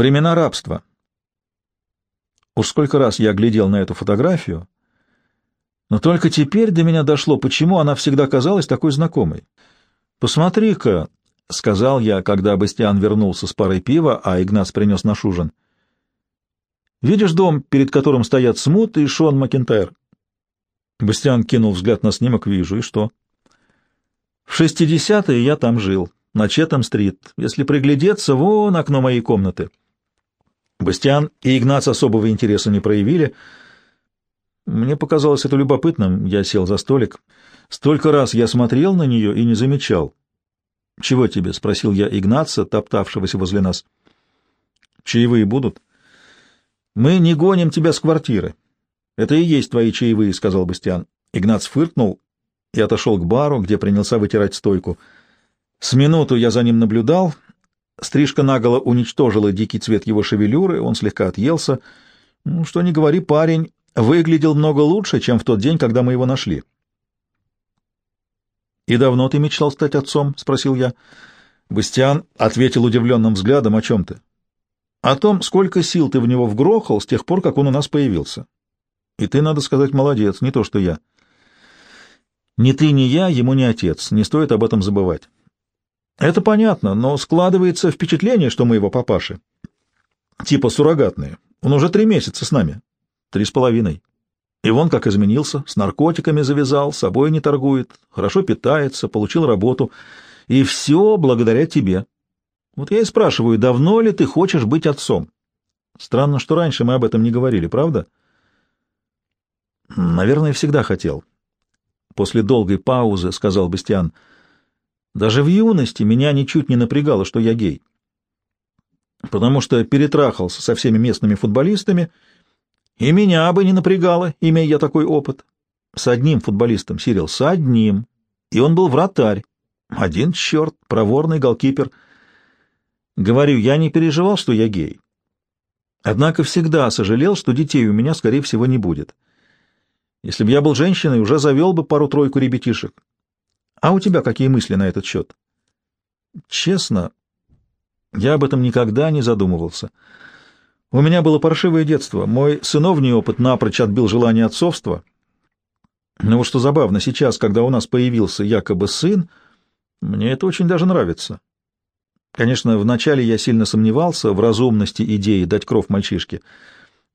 Времена рабства. Уж сколько раз я глядел на эту фотографию, но только теперь до меня дошло, почему она всегда казалась такой знакомой. «Посмотри-ка», — сказал я, когда Бастиан вернулся с парой пива, а Игнац принес наш ужин. «Видишь дом, перед которым стоят Смут и Шон Макентайр?» Бастиан кинул взгляд на снимок, вижу, и что? В шестидесятые я там жил, на Четом-стрит. Если приглядеться, вон окно моей комнаты. Бастиан и Игнац особого интереса не проявили. Мне показалось это любопытным, я сел за столик. Столько раз я смотрел на нее и не замечал. — Чего тебе? — спросил я Игнаца, топтавшегося возле нас. — Чаевые будут? — Мы не гоним тебя с квартиры. — Это и есть твои чаевые, — сказал Бастиан. Игнац фыркнул и отошел к бару, где принялся вытирать стойку. С минуту я за ним наблюдал. Стрижка наголо уничтожила дикий цвет его шевелюры, он слегка отъелся. Ну, что ни говори, парень выглядел много лучше, чем в тот день, когда мы его нашли. «И давно ты мечтал стать отцом?» — спросил я. Бастиан ответил удивленным взглядом, «О чем ты?» «О том, сколько сил ты в него вгрохал с тех пор, как он у нас появился. И ты, надо сказать, молодец, не то что я». «Ни ты, ни я ему не отец, не стоит об этом забывать». «Это понятно, но складывается впечатление, что мы его папаши. Типа суррогатные. Он уже три месяца с нами. Три с половиной. И вон как изменился, с наркотиками завязал, собой не торгует, хорошо питается, получил работу. И все благодаря тебе. Вот я и спрашиваю, давно ли ты хочешь быть отцом? Странно, что раньше мы об этом не говорили, правда? Наверное, всегда хотел. После долгой паузы сказал Бастиан. Даже в юности меня ничуть не напрягало, что я гей. Потому что перетрахался со всеми местными футболистами — и меня бы не напрягало, имея я такой опыт. С одним футболистом, Сирил, с одним. И он был вратарь. Один черт, проворный голкипер. Говорю, я не переживал, что я гей. Однако всегда сожалел, что детей у меня, скорее всего, не будет. Если бы я был женщиной, уже завел бы пару-тройку ребятишек. А у тебя какие мысли на этот счет? Честно, я об этом никогда не задумывался. У меня было паршивое детство. Мой сыновний опыт напрочь отбил желание отцовства. Но вот что забавно, сейчас, когда у нас появился якобы сын, мне это очень даже нравится. Конечно, вначале я сильно сомневался в разумности идеи дать кров мальчишке.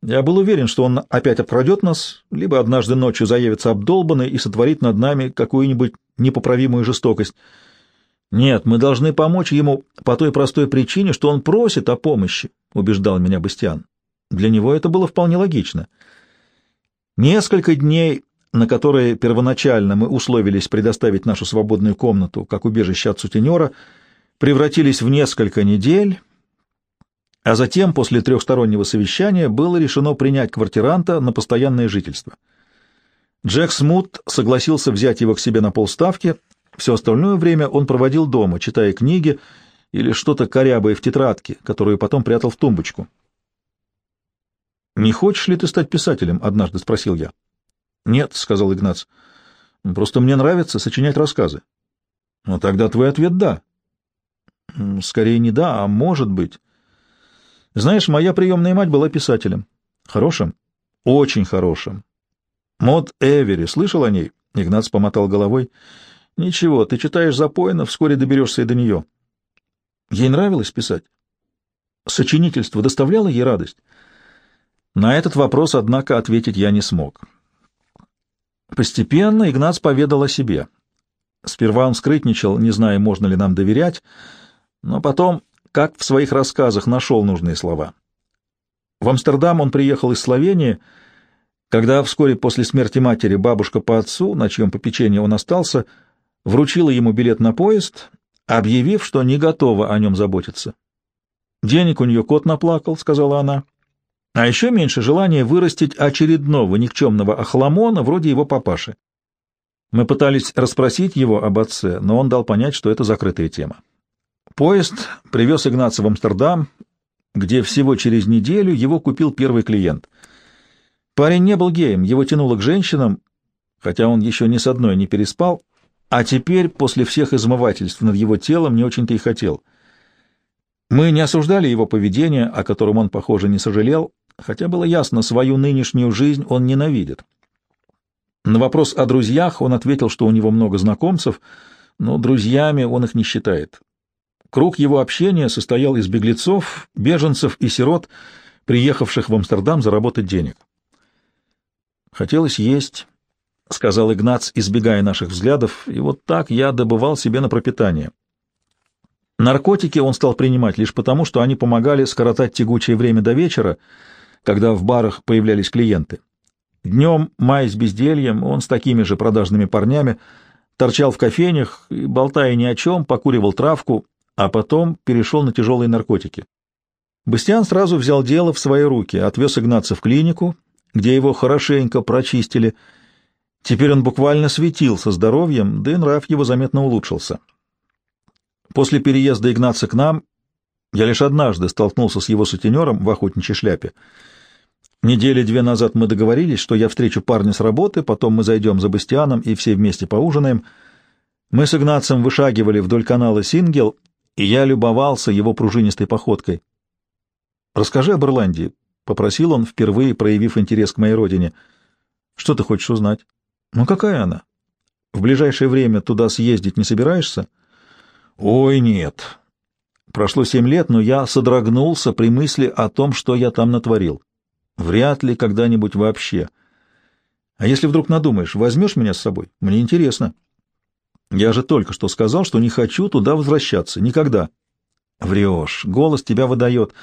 Я был уверен, что он опять обкрадет нас, либо однажды ночью заявится обдолбанный и сотворит над нами какую-нибудь непоправимую жестокость. Нет, мы должны помочь ему по той простой причине, что он просит о помощи, убеждал меня Бастиан. Для него это было вполне логично. Несколько дней, на которые первоначально мы условились предоставить нашу свободную комнату как убежище от сутенера, превратились в несколько недель, а затем, после трехстороннего совещания, было решено принять квартиранта на постоянное жительство. Джек Смут согласился взять его к себе на полставки, все остальное время он проводил дома, читая книги или что-то корябое в тетрадке, которую потом прятал в тумбочку. «Не хочешь ли ты стать писателем?» — однажды спросил я. «Нет», — сказал Игнац. «Просто мне нравится сочинять рассказы». «Ну, тогда твой ответ — да». «Скорее не да, а может быть». «Знаешь, моя приемная мать была писателем. Хорошим?» «Очень хорошим». «Мод Эвери, слышал о ней?» Игнац помотал головой. Ничего, ты читаешь запойно, вскоре доберешься и до нее. Ей нравилось писать? Сочинительство доставляло ей радость? На этот вопрос, однако, ответить я не смог. Постепенно Игнац поведал о себе. Сперва он скрытничал, не зная, можно ли нам доверять, но потом, как в своих рассказах, нашел нужные слова. В Амстердам он приехал из Словении, когда вскоре после смерти матери бабушка по отцу, на чьем попечении он остался, — вручила ему билет на поезд, объявив, что не готова о нем заботиться. «Денег у нее кот наплакал», — сказала она. «А еще меньше желания вырастить очередного никчемного охламона вроде его папаши». Мы пытались расспросить его об отце, но он дал понять, что это закрытая тема. Поезд привез Игнаца в Амстердам, где всего через неделю его купил первый клиент. Парень не был геем, его тянуло к женщинам, хотя он еще ни с одной не переспал, а теперь, после всех измывательств над его телом, не очень-то и хотел. Мы не осуждали его поведение, о котором он, похоже, не сожалел, хотя было ясно, свою нынешнюю жизнь он ненавидит. На вопрос о друзьях он ответил, что у него много знакомцев, но друзьями он их не считает. Круг его общения состоял из беглецов, беженцев и сирот, приехавших в Амстердам заработать денег. «Хотелось есть», — сказал Игнац, избегая наших взглядов, и вот так я добывал себе на пропитание. Наркотики он стал принимать лишь потому, что они помогали скоротать тягучее время до вечера, когда в барах появлялись клиенты. Днем, маясь бездельем, он с такими же продажными парнями торчал в кофейнях и, болтая ни о чем, покуривал травку, а потом перешел на тяжелые наркотики. Бастиан сразу взял дело в свои руки, отвез Игнаца в клинику, где его хорошенько прочистили. Теперь он буквально светился здоровьем, да и нрав его заметно улучшился. После переезда Игнаца к нам я лишь однажды столкнулся с его сутенером в охотничьей шляпе. Недели две назад мы договорились, что я встречу парня с работы, потом мы зайдем за Бастианом и все вместе поужинаем. Мы с Игнацем вышагивали вдоль канала Сингел, и я любовался его пружинистой походкой. «Расскажи об Ирландии», — попросил он, впервые проявив интерес к моей родине. «Что ты хочешь узнать?» «Ну какая она? В ближайшее время туда съездить не собираешься?» «Ой, нет». Прошло семь лет, но я содрогнулся при мысли о том, что я там натворил. Вряд ли когда-нибудь вообще. А если вдруг надумаешь, возьмешь меня с собой? Мне интересно. Я же только что сказал, что не хочу туда возвращаться. Никогда. Врешь. Голос тебя выдает.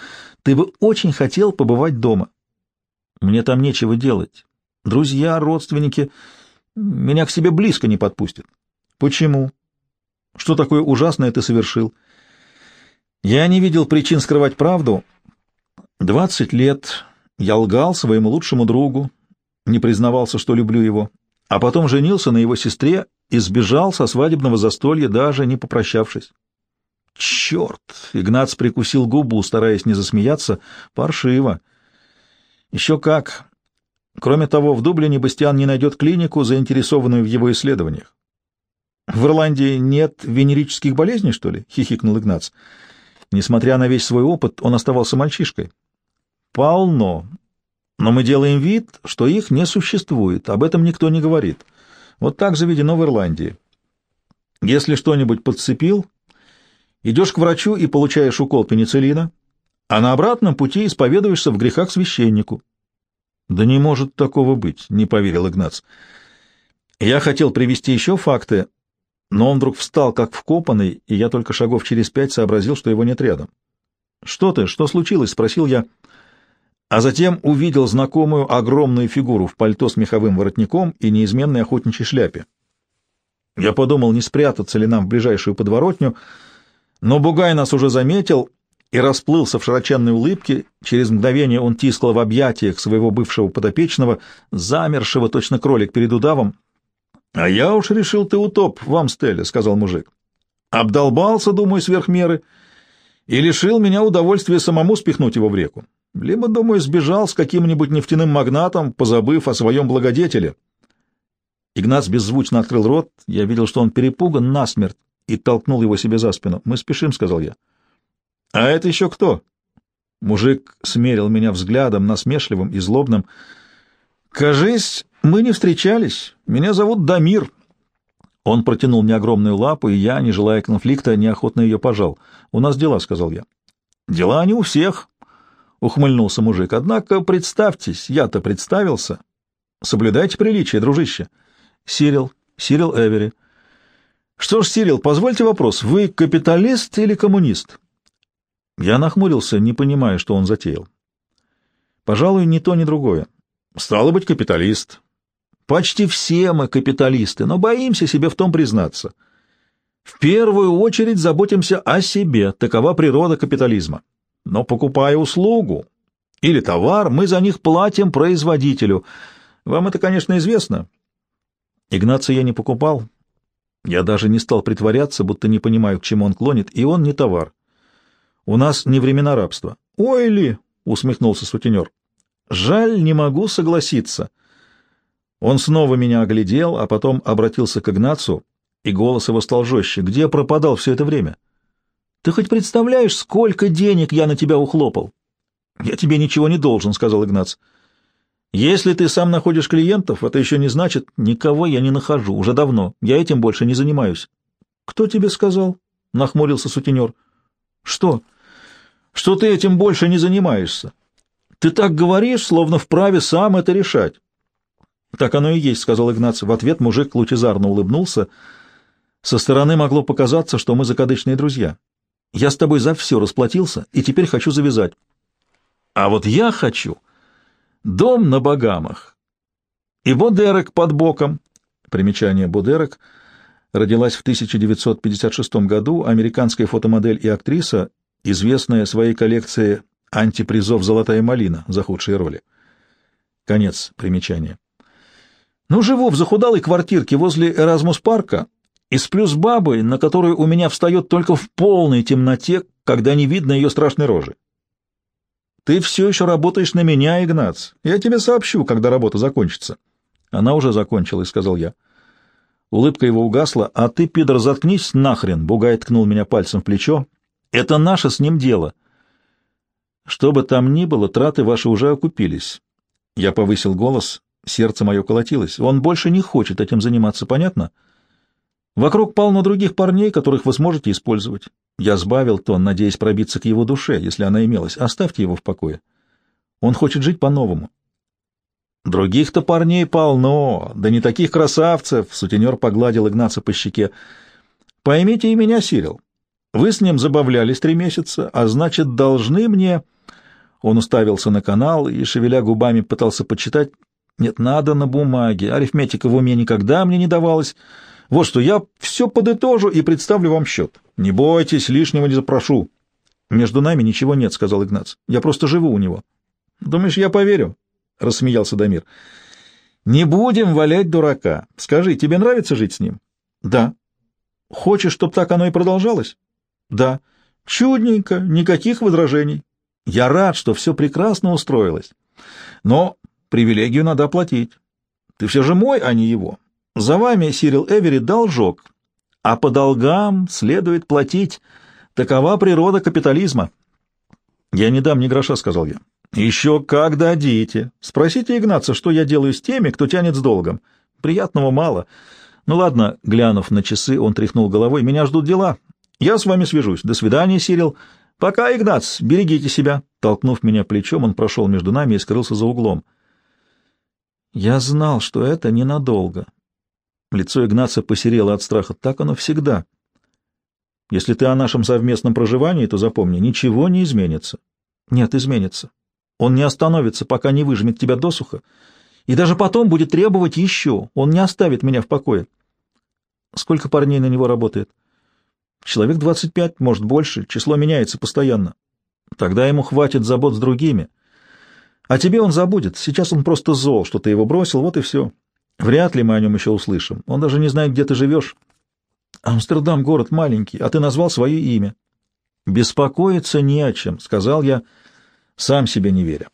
Ты бы очень хотел побывать дома. Мне там нечего делать. Друзья, родственники меня к себе близко не подпустят. Почему? Что такое ужасное ты совершил? Я не видел причин скрывать правду. Двадцать лет я лгал своему лучшему другу, не признавался, что люблю его, а потом женился на его сестре и сбежал со свадебного застолья, даже не попрощавшись. Черт! Игнац прикусил губу, стараясь не засмеяться. Паршиво. Еще как. Кроме того, в Дублине Бастиан не найдет клинику, заинтересованную в его исследованиях. В Ирландии нет венерических болезней, что ли? — хихикнул Игнац. Несмотря на весь свой опыт, он оставался мальчишкой. Полно. Но мы делаем вид, что их не существует, об этом никто не говорит. Вот так заведено в Ирландии. Если что-нибудь подцепил, идешь к врачу и получаешь укол пенициллина, а на обратном пути исповедуешься в грехах священнику. Да не может такого быть, не поверил Игнац. Я хотел привести еще факты, но он вдруг встал как вкопанный, и я только шагов через пять сообразил, что его нет рядом. «Что ты? Что случилось?» — спросил я, а затем увидел знакомую огромную фигуру в пальто с меховым воротником и неизменной охотничьей шляпе. Я подумал, не спрятаться ли нам в ближайшую подворотню, но Бугай нас уже заметил и расплылся в широченной улыбке. Через мгновение он тискал в объятиях своего бывшего подопечного, замершего точно кролик перед удавом. — А я уж решил, ты утоп вам, Амстеле, — сказал мужик. — Обдолбался, думаю, сверх меры, и лишил меня удовольствия самому спихнуть его в реку либо, думаю, сбежал с каким-нибудь нефтяным магнатом, позабыв о своем благодетеле. Игнат беззвучно открыл рот, я видел, что он перепуган насмерть, и толкнул его себе за спину. «Мы спешим», — сказал я. «А это еще кто?» Мужик смерил меня взглядом, насмешливым и злобным. «Кажись, мы не встречались. Меня зовут Дамир». Он протянул мне огромную лапу, и я, не желая конфликта, неохотно ее пожал. «У нас дела», — сказал я. «Дела не у всех», ухмыльнулся мужик. Однако представьтесь, я-то представился. Соблюдайте приличие, дружище. Сирил, Сирил Эвери. Что ж, Сирил, позвольте вопрос. Вы капиталист или коммунист? Я нахмурился, не понимая, что он затеял. Пожалуй, ни то, ни другое. Стало быть, капиталист. Почти все мы капиталисты, но боимся себе в том признаться. В первую очередь заботимся о себе, такова природа капитализма но покупая услугу или товар, мы за них платим производителю. Вам это, конечно, известно. Игнация я не покупал. Я даже не стал притворяться, будто не понимаю, к чему он клонит, и он не товар. У нас не времена рабства. «Ой ли!» — усмехнулся сутенер. «Жаль, не могу согласиться». Он снова меня оглядел, а потом обратился к Игнацу, и голос его стал жестче. «Где пропадал все это время?» Ты хоть представляешь, сколько денег я на тебя ухлопал? Я тебе ничего не должен, сказал Игнац. Если ты сам находишь клиентов, это еще не значит, никого я не нахожу, уже давно. Я этим больше не занимаюсь. Кто тебе сказал? Нахмурился сутенер. Что? Что ты этим больше не занимаешься? Ты так говоришь, словно вправе сам это решать. Так оно и есть, сказал Игнац. В ответ мужик лучезарно улыбнулся. Со стороны могло показаться, что мы закадычные друзья. Я с тобой за все расплатился и теперь хочу завязать. А вот я хочу дом на Багамах и Бодерек под боком. Примечание Бодерек родилась в 1956 году американская фотомодель и актриса, известная своей коллекцией антипризов «Золотая малина» за худшие роли. Конец примечания. Ну, живу в захудалой квартирке возле Эразмус-парка и сплю с бабой, на которую у меня встает только в полной темноте, когда не видно ее страшной рожи. Ты все еще работаешь на меня, Игнац. Я тебе сообщу, когда работа закончится. Она уже закончилась, сказал я. Улыбка его угасла. А ты, пидор, заткнись нахрен, Бугай ткнул меня пальцем в плечо. Это наше с ним дело. Что бы там ни было, траты ваши уже окупились. Я повысил голос, сердце мое колотилось. Он больше не хочет этим заниматься, понятно? — Вокруг полно других парней, которых вы сможете использовать. Я сбавил тон, надеясь пробиться к его душе, если она имелась. Оставьте его в покое. Он хочет жить по-новому. Других-то парней полно, да не таких красавцев, — сутенер погладил Игнаца по щеке. Поймите и меня, Сирил. Вы с ним забавлялись три месяца, а значит, должны мне... Он уставился на канал и, шевеля губами, пытался почитать. Нет, надо на бумаге. Арифметика в уме никогда мне не давалась. Вот что, я все подытожу и представлю вам счет. Не бойтесь, лишнего не запрошу. Между нами ничего нет, — сказал Игнац. Я просто живу у него. Думаешь, я поверю? — рассмеялся Дамир. Не будем валять дурака. Скажи, тебе нравится жить с ним? Да. Хочешь, чтобы так оно и продолжалось? Да. Чудненько, никаких возражений. Я рад, что все прекрасно устроилось. Но привилегию надо оплатить. Ты все же мой, а не его. За вами, Сирил Эвери, должок, а по долгам следует платить. Такова природа капитализма. Я не дам ни гроша, — сказал я. Еще как дадите. Спросите Игнаца, что я делаю с теми, кто тянет с долгом. Приятного мало. Ну ладно, глянув на часы, он тряхнул головой. Меня ждут дела. Я с вами свяжусь. До свидания, Сирил. Пока, Игнац, берегите себя. Толкнув меня плечом, он прошел между нами и скрылся за углом. Я знал, что это ненадолго. Лицо Игнаца посерело от страха. Так оно всегда. Если ты о нашем совместном проживании, то запомни, ничего не изменится. Нет, изменится. Он не остановится, пока не выжмет тебя досуха, и даже потом будет требовать еще. Он не оставит меня в покое. Сколько парней на него работает? Человек двадцать пять, может, больше. Число меняется постоянно. Тогда ему хватит забот с другими. А тебе он забудет. Сейчас он просто зол, что ты его бросил, вот и все. Вряд ли мы о нем еще услышим. Он даже не знает, где ты живешь. Амстердам — город маленький, а ты назвал свое имя. Беспокоиться не о чем, — сказал я, сам себе не веря.